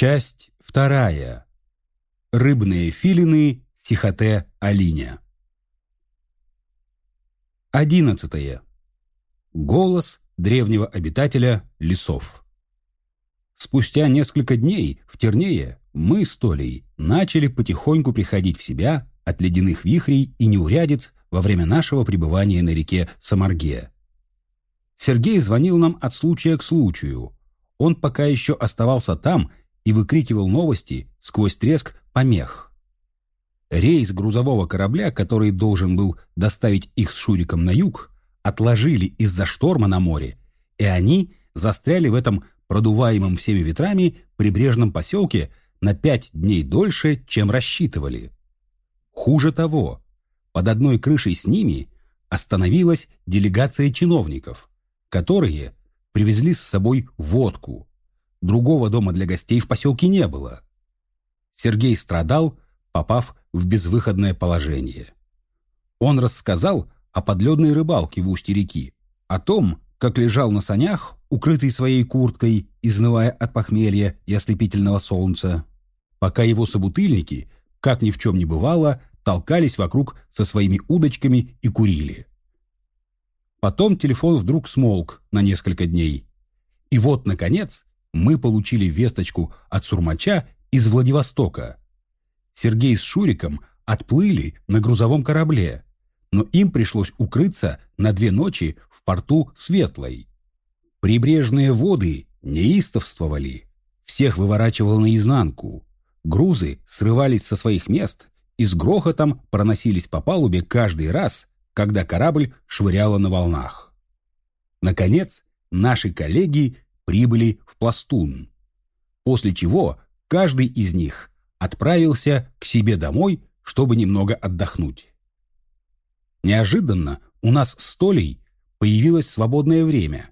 Часть вторая. Рыбные филины Сихоте Алиня. Одиннадцатое. Голос древнего обитателя лесов. Спустя несколько дней в Тернее мы с Толей начали потихоньку приходить в себя от ледяных вихрей и неурядиц во время нашего пребывания на реке Самарге. Сергей звонил нам от случая к случаю. Он пока еще оставался там и выкрикивал новости сквозь треск помех. Рейс грузового корабля, который должен был доставить их с Шуриком на юг, отложили из-за шторма на море, и они застряли в этом продуваемом всеми ветрами прибрежном поселке на пять дней дольше, чем рассчитывали. Хуже того, под одной крышей с ними остановилась делегация чиновников, которые привезли с собой водку. Другого дома для гостей в поселке не было. Сергей страдал, попав в безвыходное положение. Он рассказал о подледной рыбалке в устье реки, о том, как лежал на санях, укрытый своей курткой, изнывая от похмелья и ослепительного солнца, пока его собутыльники, как ни в чем не бывало, толкались вокруг со своими удочками и курили. Потом телефон вдруг смолк на несколько дней. И вот, наконец, мы получили весточку от Сурмача из Владивостока. Сергей с Шуриком отплыли на грузовом корабле, но им пришлось укрыться на две ночи в порту Светлой. Прибрежные воды неистовствовали, всех выворачивало наизнанку. Грузы срывались со своих мест и с грохотом проносились по палубе каждый раз, когда корабль швыряло на волнах. Наконец, наши коллеги прибыли в Пластун, после чего каждый из них отправился к себе домой, чтобы немного отдохнуть. Неожиданно у нас с Толей появилось свободное время,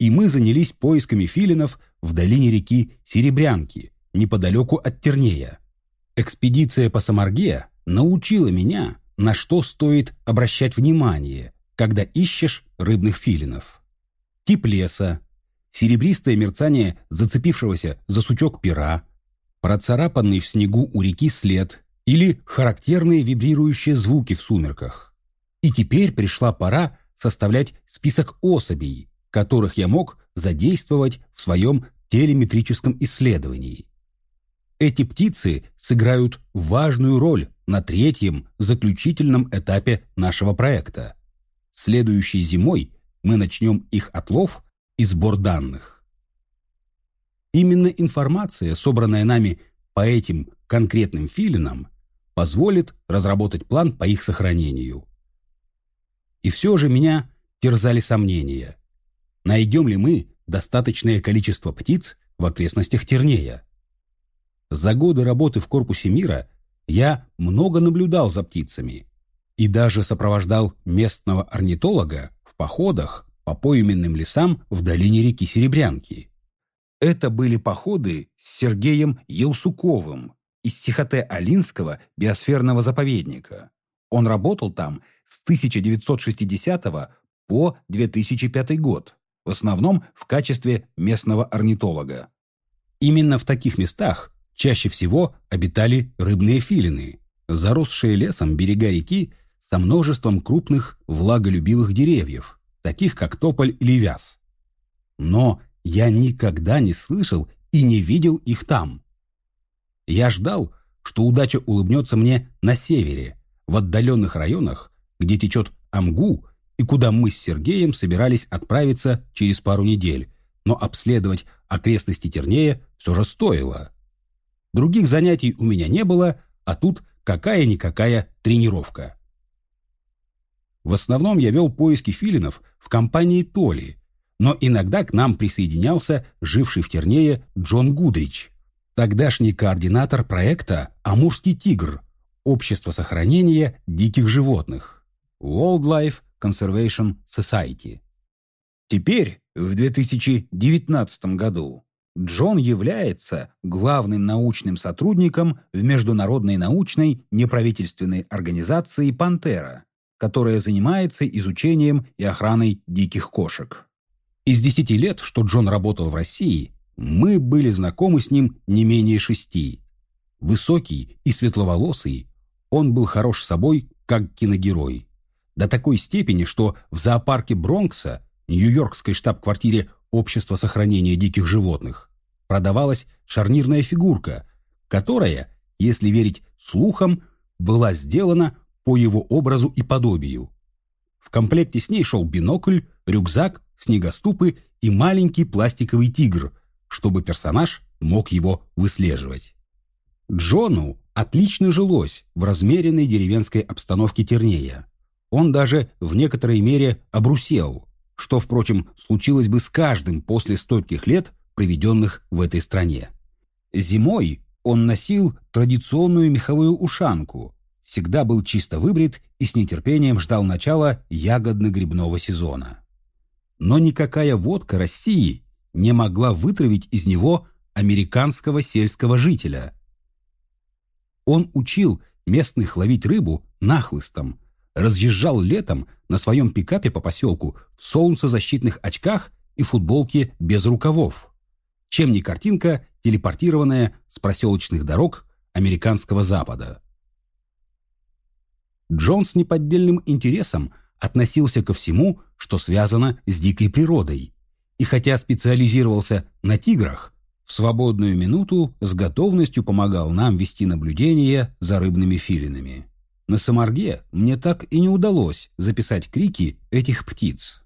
и мы занялись поисками филинов в долине реки Серебрянки, неподалеку от Тернея. Экспедиция по Самарге научила меня, на что стоит обращать внимание, когда ищешь рыбных филинов. Тип леса, серебристое мерцание зацепившегося за сучок пера, процарапанный в снегу у реки след или характерные вибрирующие звуки в сумерках. И теперь пришла пора составлять список особей, которых я мог задействовать в своем телеметрическом исследовании. Эти птицы сыграют важную роль на третьем заключительном этапе нашего проекта. Следующей зимой мы начнем их отлов и сбор данных. Именно информация, собранная нами по этим конкретным филинам, позволит разработать план по их сохранению. И все же меня терзали сомнения. Найдем ли мы достаточное количество птиц в окрестностях Тернея? За годы работы в корпусе мира я много наблюдал за птицами и даже сопровождал местного орнитолога в походах по пойменным лесам в долине реки Серебрянки. Это были походы с Сергеем Елсуковым из Сихоте-Алинского биосферного заповедника. Он работал там с 1960 по 2005 год, в основном в качестве местного орнитолога. Именно в таких местах Чаще всего обитали рыбные филины, заросшие лесом берега реки со множеством крупных влаголюбивых деревьев, таких как тополь или вяз. Но я никогда не слышал и не видел их там. Я ждал, что удача улыбнется мне на севере, в отдаленных районах, где течет Амгу и куда мы с Сергеем собирались отправиться через пару недель, но обследовать окрестности Тернея все же стоило. Других занятий у меня не было, а тут какая-никакая тренировка. В основном я вел поиски филинов в компании Толи, но иногда к нам присоединялся живший в Тернее Джон Гудрич, тогдашний координатор проекта «Амурский тигр» Общество сохранения диких животных Wildlife Conservation Society. Теперь, в 2019 году, Джон является главным научным сотрудником в международной научной неправительственной организации «Пантера», которая занимается изучением и охраной диких кошек. Из десяти лет, что Джон работал в России, Мы были знакомы с ним не менее шести. Высокий и светловолосый, он был хорош собой, как киногерой. До такой степени, что в зоопарке Бронкса, нью-йоркской штаб-квартире Общества сохранения диких животных, продавалась шарнирная фигурка, которая, если верить слухам, была сделана по его образу и подобию. В комплекте с ней шел бинокль, рюкзак, снегоступы и маленький пластиковый тигр, чтобы персонаж мог его выслеживать. Джону отлично жилось в размеренной деревенской обстановке Тернея. Он даже в некоторой мере обрусел, что, впрочем, случилось бы с каждым после стольких лет, проведенных в этой стране. Зимой он носил традиционную меховую ушанку, всегда был чисто выбрит и с нетерпением ждал начала ягодно-грибного сезона. Но никакая водка России не могла вытравить из него американского сельского жителя. Он учил местных ловить рыбу нахлыстом, разъезжал летом на своем пикапе по поселку в солнцезащитных очках и футболке без рукавов. Чем не картинка, телепортированная с проселочных дорог американского запада. Джон с неподдельным интересом относился ко всему, что связано с дикой природой. И хотя специализировался на тиграх, в свободную минуту с готовностью помогал нам вести наблюдение за рыбными филинами. На Самарге мне так и не удалось записать крики этих птиц.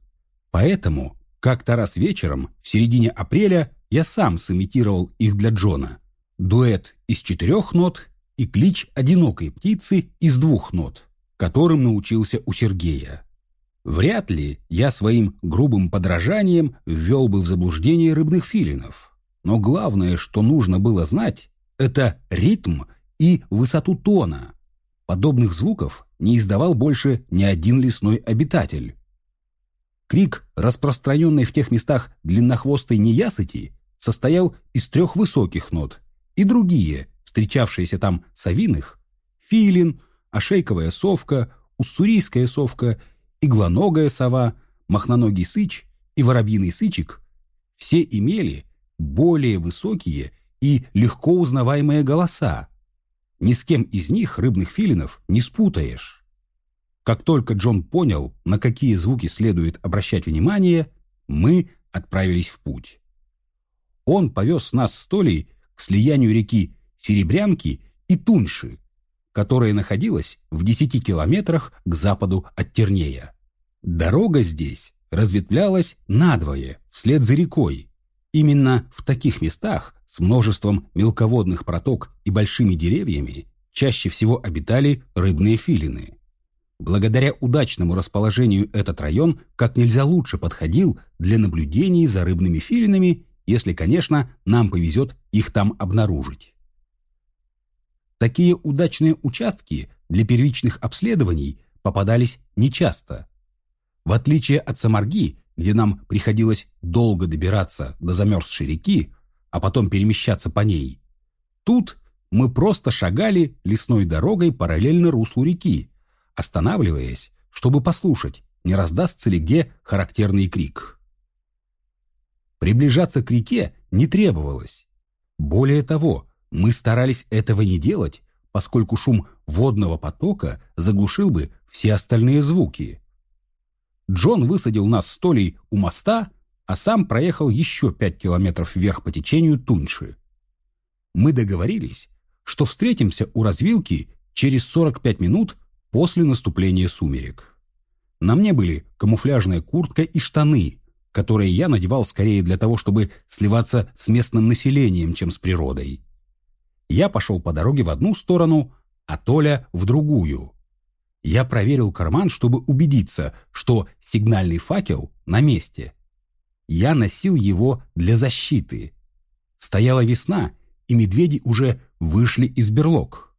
Поэтому как-то раз вечером, в середине апреля, я сам сымитировал их для Джона. Дуэт из четырех нот и клич одинокой птицы из двух нот, которым научился у Сергея. Вряд ли я своим грубым подражанием ввел бы в заблуждение рыбных филинов. Но главное, что нужно было знать, это ритм и высоту тона, Подобных звуков не издавал больше ни один лесной обитатель. Крик, распространенный в тех местах длиннохвостой неясыти, состоял из трех высоких нот, и другие, встречавшиеся там совиных, филин, ошейковая совка, уссурийская совка, иглоногая сова, махноногий сыч и воробьиный сычик, все имели более высокие и легко узнаваемые голоса, ни с кем из них рыбных филинов не спутаешь. Как только Джон понял, на какие звуки следует обращать внимание, мы отправились в путь. Он повез нас с Толей к слиянию реки Серебрянки и Туньши, которая находилась в десяти километрах к западу от Тернея. Дорога здесь разветвлялась надвое, вслед за рекой. Именно в таких местах с множеством мелководных проток и большими деревьями чаще всего обитали рыбные филины. Благодаря удачному расположению этот район как нельзя лучше подходил для наблюдений за рыбными филинами, если, конечно, нам повезет их там обнаружить. Такие удачные участки для первичных обследований попадались нечасто. В отличие от Самарги, где нам приходилось долго добираться до замерзшей реки, а потом перемещаться по ней. Тут мы просто шагали лесной дорогой параллельно руслу реки, останавливаясь, чтобы послушать, не раздастся ли где характерный крик. Приближаться к реке не требовалось. Более того, мы старались этого не делать, поскольку шум водного потока заглушил бы все остальные звуки. Джон высадил нас с Толей у моста, а сам проехал еще пять километров вверх по течению Туньши. Мы договорились, что встретимся у развилки через 45 минут после наступления сумерек. На мне были камуфляжная куртка и штаны, которые я надевал скорее для того, чтобы сливаться с местным населением, чем с природой. Я пошел по дороге в одну сторону, а Толя в другую. Я проверил карман, чтобы убедиться, что сигнальный факел на месте – я носил его для защиты. Стояла весна, и медведи уже вышли из берлог.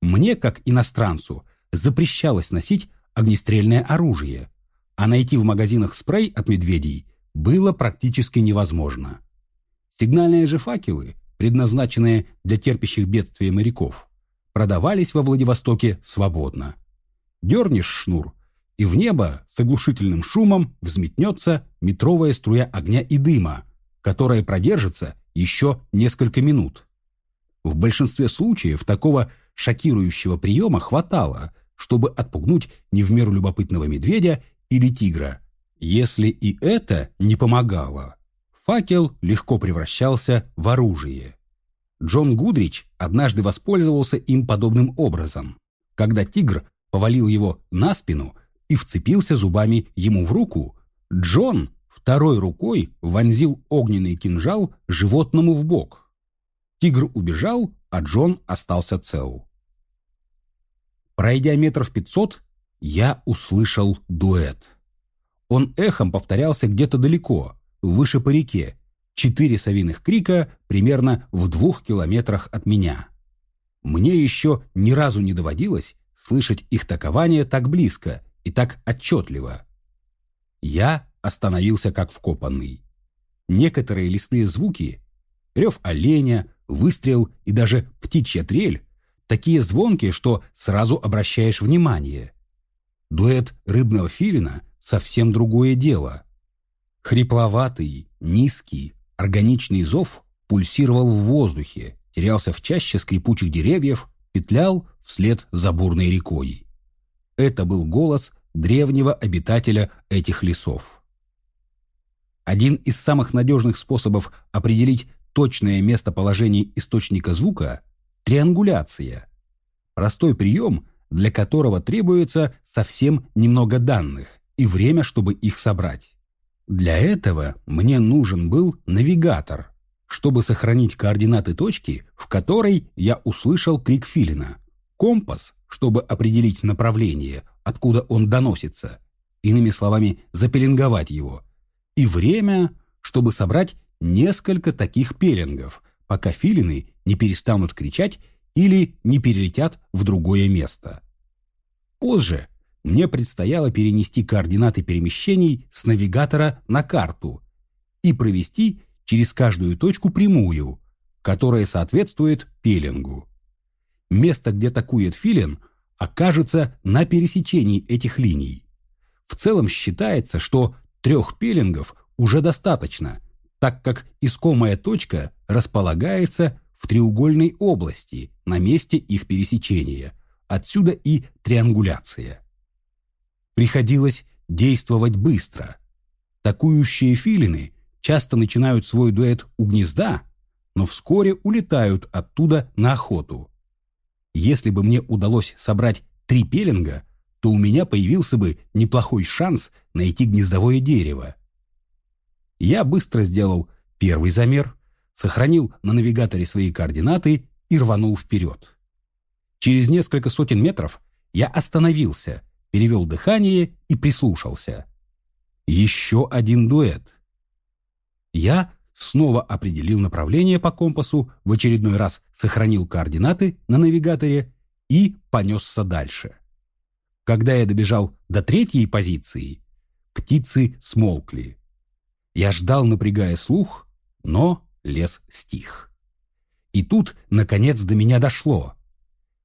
Мне, как иностранцу, запрещалось носить огнестрельное оружие, а найти в магазинах спрей от медведей было практически невозможно. Сигнальные же факелы, предназначенные для терпящих бедствия моряков, продавались во Владивостоке свободно. Дернешь шнур, и в небо с оглушительным шумом взметнется метровая струя огня и дыма, которое продержится еще несколько минут. В большинстве случаев такого шокирующего приема хватало, чтобы отпугнуть не в меру любопытного медведя или тигра. Если и это не помогало, факел легко превращался в оружие. Джон Гудрич однажды воспользовался им подобным образом, когда тигр повалил его на спину и вцепился зубами ему в руку, Джон второй рукой вонзил огненный кинжал животному в бок. Тигр убежал, а Джон остался цел. Пройдя метров пятьсот, я услышал дуэт. Он эхом повторялся где-то далеко, выше по реке, четыре совиных крика примерно в двух километрах от меня. Мне еще ни разу не доводилось слышать их такование так близко и так отчетливо. Я остановился как вкопанный. Некоторые лесные звуки — рев оленя, выстрел и даже птичья трель — такие звонкие, что сразу обращаешь внимание. Дуэт рыбного филина — совсем другое дело. Хрипловатый, низкий, органичный зов пульсировал в воздухе, терялся в чаще скрипучих деревьев, петлял вслед за бурной рекой. Это был голос древнего обитателя этих лесов. Один из самых надежных способов определить точное местоположение источника звука – триангуляция. Простой прием, для которого требуется совсем немного данных и время, чтобы их собрать. Для этого мне нужен был навигатор, чтобы сохранить координаты точки, в которой я услышал крик филина, компас, чтобы определить направление, откуда он доносится, иными словами, запеленговать его, и время, чтобы собрать несколько таких пеленгов, пока филины не перестанут кричать или не перелетят в другое место. Позже мне предстояло перенести координаты перемещений с навигатора на карту и провести через каждую точку прямую, которая соответствует пеленгу. Место, где такует филин, окажется на пересечении этих линий. В целом считается, что трех пеленгов уже достаточно, так как искомая точка располагается в треугольной области на месте их пересечения. Отсюда и триангуляция. Приходилось действовать быстро. Такующие филины часто начинают свой дуэт у гнезда, но вскоре улетают оттуда на охоту. Если бы мне удалось собрать три пеленга, то у меня появился бы неплохой шанс найти гнездовое дерево. Я быстро сделал первый замер, сохранил на навигаторе свои координаты и рванул вперед. Через несколько сотен метров я остановился перевел дыхание и прислушался. Еще один дуэт. Я снова определил направление по компасу, в очередной раз сохранил координаты на навигаторе и понесся дальше. Когда я добежал до третьей позиции, птицы смолкли. Я ждал, напрягая слух, но лес стих. И тут, наконец, до меня дошло.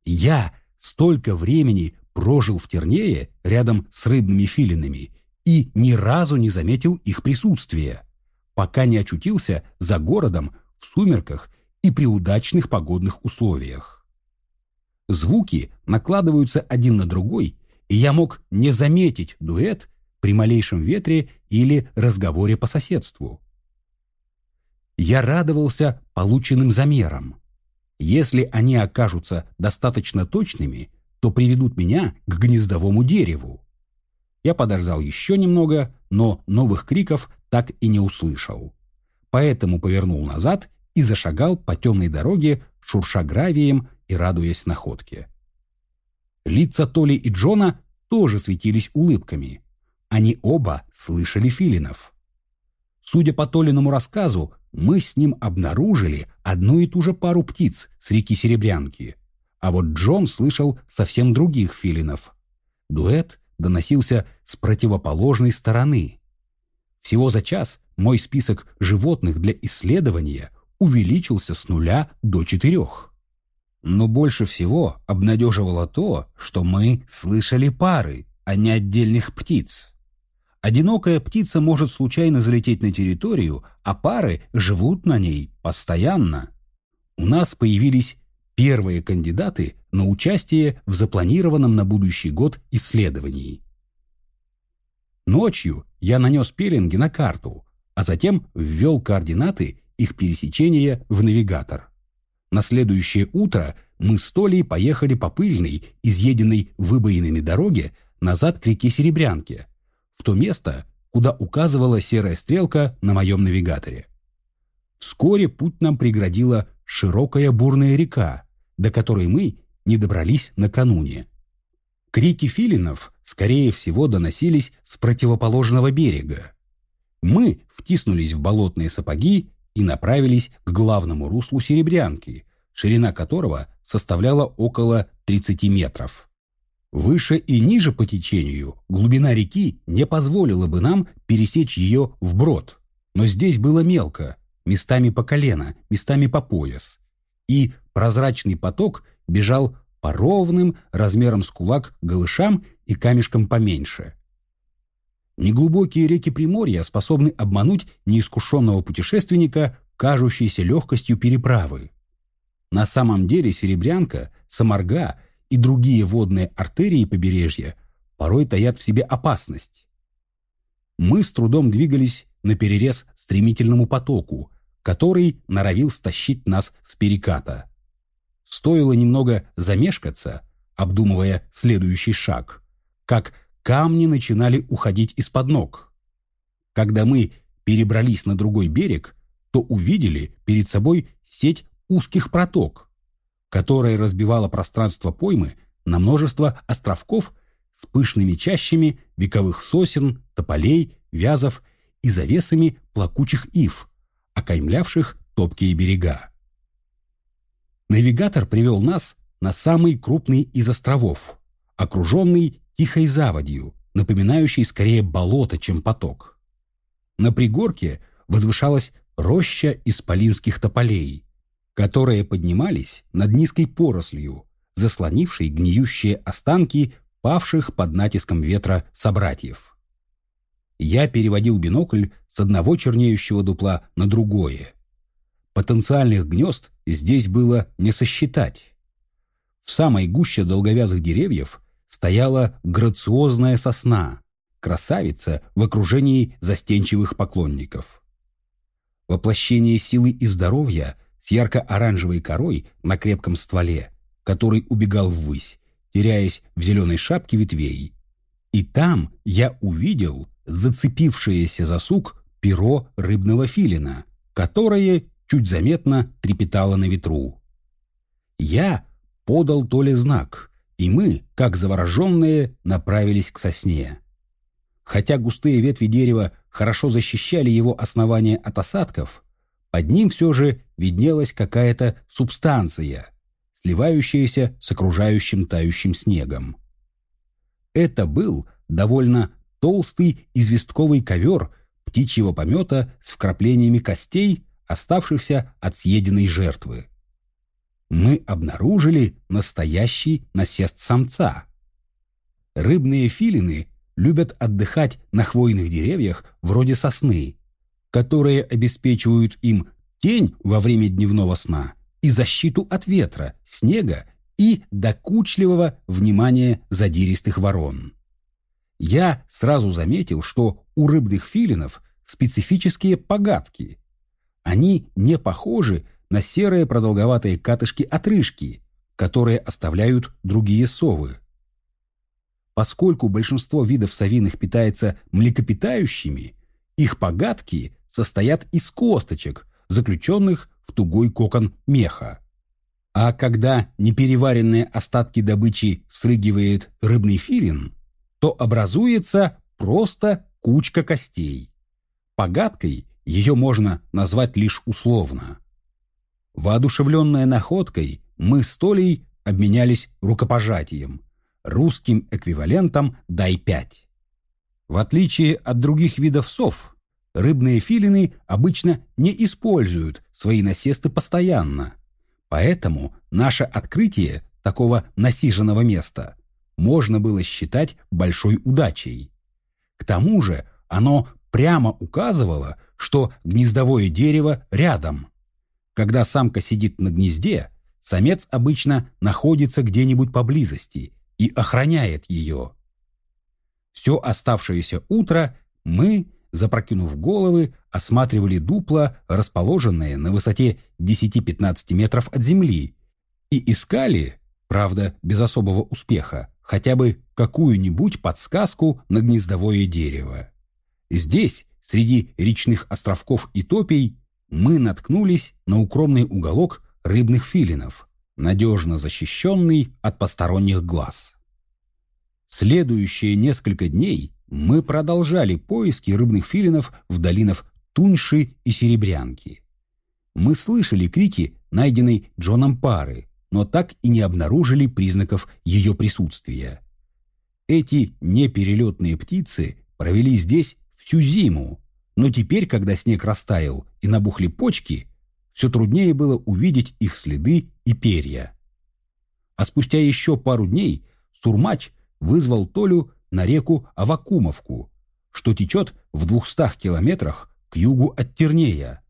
Я столько времени прожил в Тернее рядом с рыбными филинами и ни разу не заметил их присутствия, пока не очутился за городом в сумерках и при удачных погодных условиях. Звуки накладываются один на другой, и я мог не заметить дуэт при малейшем ветре или разговоре по соседству. Я радовался полученным замерам. Если они окажутся достаточно точными, то приведут меня к гнездовому дереву. Я подождал еще немного, но новых криков так и не услышал. Поэтому повернул назад и зашагал по темной дороге, шурша гравием и радуясь находке. Лица Толи и Джона тоже светились улыбками. Они оба слышали филинов. Судя по Толиному рассказу, мы с ним обнаружили одну и ту же пару птиц с реки Серебрянки. А вот Джон слышал совсем других филинов. Дуэт доносился с противоположной стороны. Всего за час мой список животных для исследования увеличился с нуля до четырех. Но больше всего обнадеживало то, что мы слышали пары, а не отдельных птиц. Одинокая птица может случайно залететь на территорию, а пары живут на ней постоянно. У нас появились первые кандидаты на участие в запланированном на будущий год исследовании. Ночью я нанес пеленги на карту, а затем ввел координаты их пересечения в навигатор. На следующее утро мы с Толей поехали по пыльной, изъеденной выбоинами дороге назад к реке Серебрянке, в то место, куда указывала серая стрелка на моем навигаторе. Вскоре путь нам преградила широкая бурная река, до которой мы не добрались накануне. Крики филинов, скорее всего, доносились с противоположного берега. Мы втиснулись в болотные сапоги и направились к главному руслу Серебрянки, ширина которого составляла около 30 метров. Выше и ниже по течению глубина реки не позволила бы нам пересечь ее вброд, но здесь было мелко, местами по колено, местами по пояс, и прозрачный поток бежал по ровным, размером с кулак, голышам и камешкам поменьше. Неглубокие реки Приморья способны обмануть неискушенного путешественника кажущейся легкостью переправы. На самом деле Серебрянка, Самарга и другие водные артерии побережья порой таят в себе опасность. Мы с трудом двигались на перерез стремительному потоку, который норовил стащить нас с переката. Стоило немного замешкаться, обдумывая следующий шаг, как камни начинали уходить из-под ног. Когда мы перебрались на другой берег, то увидели перед собой сеть узких проток, которая разбивала пространство поймы на множество островков с пышными чащами вековых сосен, тополей, вязов и завесами плакучих ив, окаймлявших топкие берега. Навигатор привел нас на самый крупный из островов, окруженный тихой заводью, напоминающей скорее болото, чем поток. На пригорке возвышалась роща исполинских тополей, которые поднимались над низкой порослью, заслонившей гниющие останки павших под натиском ветра собратьев. Я переводил бинокль с одного чернеющего дупла на другое. Потенциальных гнезд здесь было не сосчитать. В самой гуще долговязых деревьев стояла грациозная сосна, красавица в окружении застенчивых поклонников. Воплощение силы и здоровья с ярко-оранжевой корой на крепком стволе, который убегал ввысь, теряясь в зеленой шапке ветвей. И там я увидел зацепившееся за сук перо рыбного филина, которое чуть заметно трепетало на ветру. Я подал Толе знак, и мы, как завороженные, направились к сосне. Хотя густые ветви дерева хорошо защищали его основание от осадков, под ним все же виднелась какая-то субстанция, сливающаяся с окружающим тающим снегом. Это был довольно толстый известковый ковер птичьего помета с вкраплениями костей, оставшихся от съеденной жертвы. Мы обнаружили настоящий насест самца. Рыбные филины любят отдыхать на хвойных деревьях вроде сосны, которые обеспечивают им тень во время дневного сна и защиту от ветра, снега и докучливого внимания задиристых ворон. Я сразу заметил, что у рыбных филинов специфические погадки. Они не похожи на серые продолговатые катышки-отрыжки, которые оставляют другие совы. Поскольку большинство видов совиных питается млекопитающими, их погадки состоят из косточек, заключенных в тугой кокон меха. А когда непереваренные остатки добычи срыгивает рыбный филин, то образуется просто кучка костей. Погадкой ее можно назвать лишь условно. Воодушевленная находкой, мы с Толей обменялись рукопожатием, русским эквивалентом «дай-5». В отличие от других видов сов, рыбные филины обычно не используют свои насесты постоянно. Поэтому наше открытие такого насиженного места можно было считать большой удачей. К тому же оно прямо указывало, что гнездовое дерево рядом. Когда самка сидит на гнезде, самец обычно находится где-нибудь поблизости и охраняет ее. Все оставшееся утро мы, запрокинув головы, осматривали дупла, расположенные на высоте 10-15 метров от земли, и искали, правда, без особого успеха, хотя бы какую-нибудь подсказку на гнездовое дерево. Здесь, среди речных островков и топий, мы наткнулись на укромный уголок рыбных филинов, надежно защищенный от посторонних глаз. Следующие несколько дней мы продолжали поиски рыбных филинов в долинах Туньши и Серебрянки. Мы слышали крики найденной Джоном пары, но так и не обнаружили признаков ее присутствия. Эти неперелетные птицы провели здесь всю зиму, но теперь, когда снег растаял и набухли почки, все труднее было увидеть их следы и перья. А спустя еще пару дней Сурмач вызвал Толю на реку Авакумовку, что течет в двухстах километрах к югу от Тернея.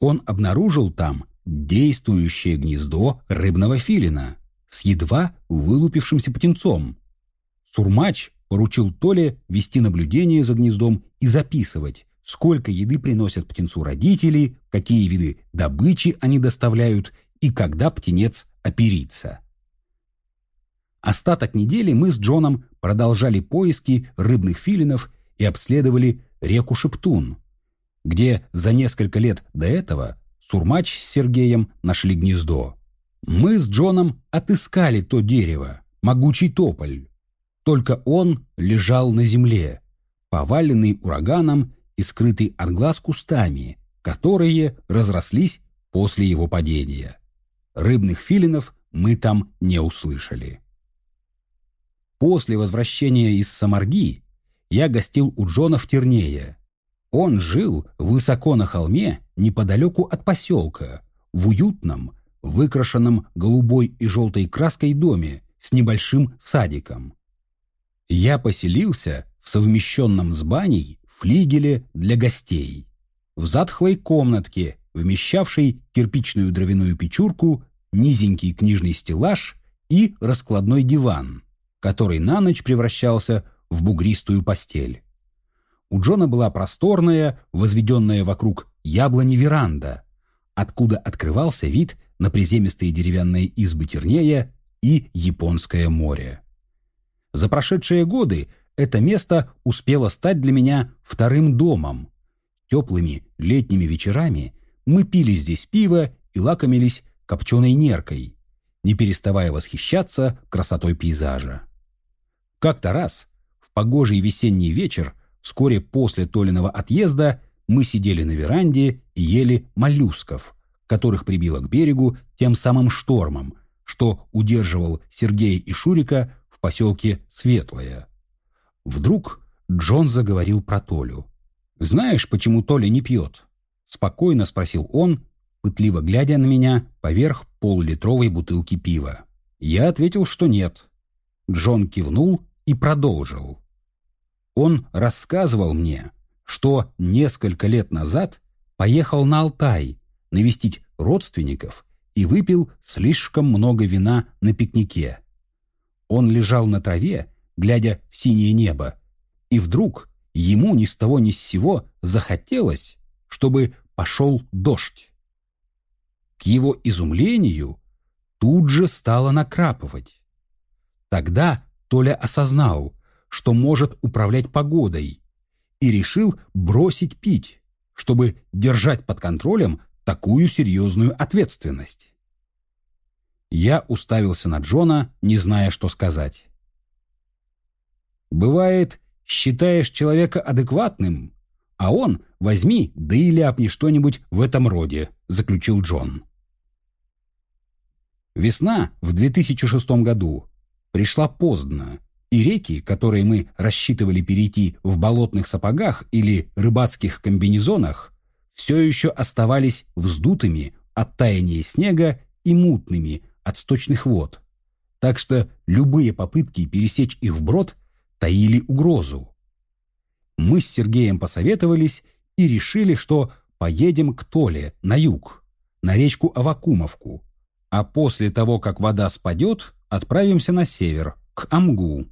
Он обнаружил там действующее гнездо рыбного филина с едва вылупившимся птенцом. Сурмач поручил Толе вести наблюдение за гнездом и записывать, сколько еды приносят птенцу родители, какие виды добычи они доставляют и когда птенец оперится. Остаток недели мы с Джоном продолжали поиски рыбных филинов и обследовали реку Шептун, где за несколько лет до этого Сурмач с Сергеем нашли гнездо. Мы с Джоном отыскали то дерево, могучий тополь. Только он лежал на земле, поваленный ураганом и скрытый от глаз кустами, которые разрослись после его падения. Рыбных филинов мы там не услышали. После возвращения из Самарги я гостил у Джона в Тернее. Он жил высоко на холме, неподалеку от поселка, в уютном, выкрашенном голубой и желтой краской доме с небольшим садиком. Я поселился в совмещенном с баней флигеле для гостей. В затхлой комнатке, вмещавшей кирпичную дровяную печурку, низенький книжный стеллаж и раскладной диван, который на ночь превращался в бугристую постель. У Джона была просторная, возведенная вокруг яблони веранда, откуда открывался вид на приземистые деревянные избы Тернея и Японское море. За прошедшие годы это место успело стать для меня вторым домом. Теплыми летними вечерами мы пили здесь пиво и лакомились копченой неркой, не переставая восхищаться красотой пейзажа. Как-то раз, в погожий весенний вечер, вскоре после Толиного отъезда, мы сидели на веранде и ели моллюсков, которых прибило к берегу тем самым штормом, что удерживал Сергея и Шурика в поселке Светлое. Вдруг Джон заговорил про Толю. «Знаешь, почему Толя не пьет?» Спокойно спросил он, пытливо глядя на меня поверх полулитровой бутылки пива. Я ответил, что нет. Джон кивнул и продолжил. Он рассказывал мне, что несколько лет назад поехал на Алтай навестить родственников и выпил слишком много вина на пикнике. Он лежал на траве глядя в синее небо, и вдруг ему ни с того ни с сего захотелось, чтобы пошел дождь. К его изумлению тут же стало накрапывать. Тогда Толя осознал, что может управлять погодой, и решил бросить пить, чтобы держать под контролем такую серьезную ответственность. Я уставился на Джона, не зная, что сказать. Бывает, считаешь человека адекватным, а он возьми, да и ляпни что-нибудь в этом роде, заключил Джон. Весна в 2006 году пришла поздно, и реки, которые мы рассчитывали перейти в болотных сапогах или рыбацких комбинезонах, все еще оставались вздутыми от таяния снега и мутными от сточных вод. Так что любые попытки пересечь их вброд таили угрозу. мы с Сергеем посоветовались и решили, что поедем к Толе, на юг, на речку Авакумовку, а после того, как вода спадет, отправимся на север, к Амгу.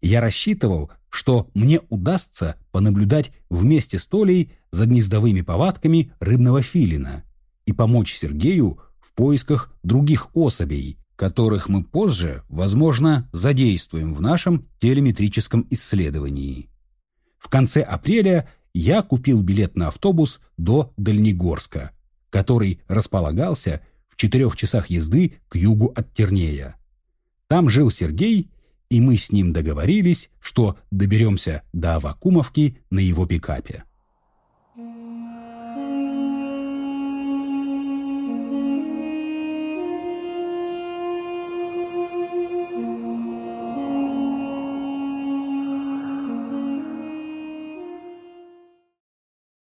Я рассчитывал, что мне удастся понаблюдать вместе с Толей за гнездовыми повадками рыбного филина и помочь Сергею поисках других особей, которых мы позже, возможно, задействуем в нашем телеметрическом исследовании. В конце апреля я купил билет на автобус до Дальнегорска, который располагался в четырех часах езды к югу от Тернея. Там жил Сергей, и мы с ним договорились, что доберемся до Авакумовки на его пикапе.